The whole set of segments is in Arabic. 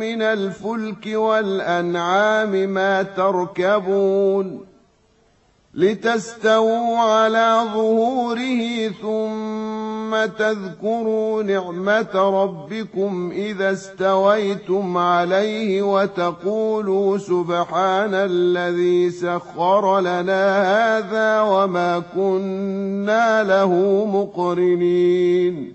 من الفلك والأنعام ما تركبون لتستووا على ظهوره ثم تذكروا نعمة ربكم إذا استويتم عليه وتقولوا سبحان الذي سخر لنا هذا وما كنا له مقرنين.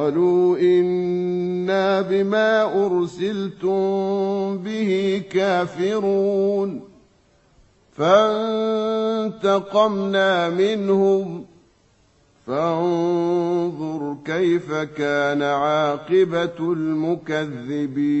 قالوا إنا بما أرسلتم به كافرون فانتقمنا منهم فانظر كيف كان عاقبة المكذبين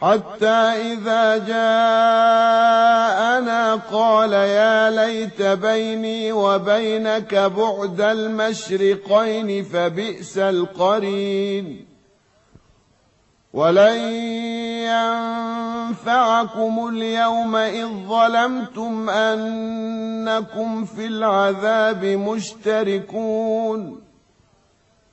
حتى إذا جاءنا قال يا ليت بيني وبينك بعد المشرقين فبئس القرين. ولن ينفعكم اليوم إذ ظلمتم أنكم في العذاب مشتركون.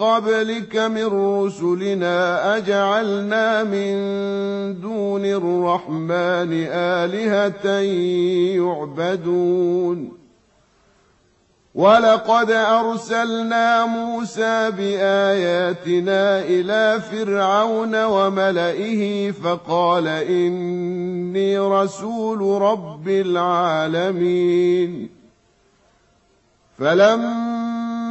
قبلك من رسلنا أجعلنا من دون الرحمن آلهة يعبدون. ولقد أرسلنا موسى بآياتنا إلى فرعون وملئه فقال إني رسول رب العالمين. فلما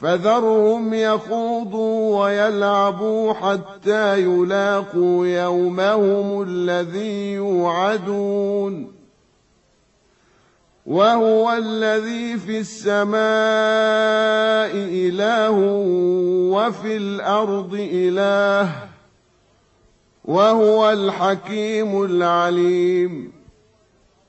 فذرهم يخوضوا ويلعبوا حتى يلاقوا يومهم الذي يوعدون وهو الذي في السماء إله وفي الأرض إله وهو الحكيم العليم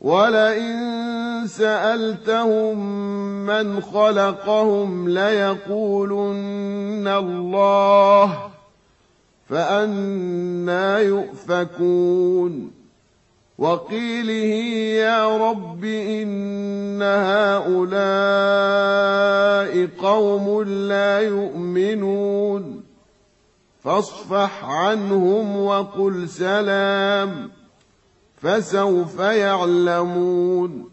ولئن سألتهم من خلقهم ليقولن الله فأنا يؤفكون. وقيله يا رب إن هؤلاء قوم لا يؤمنون. فاصفح عنهم وقل سلام. فسوف يعلمون.